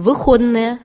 выходные.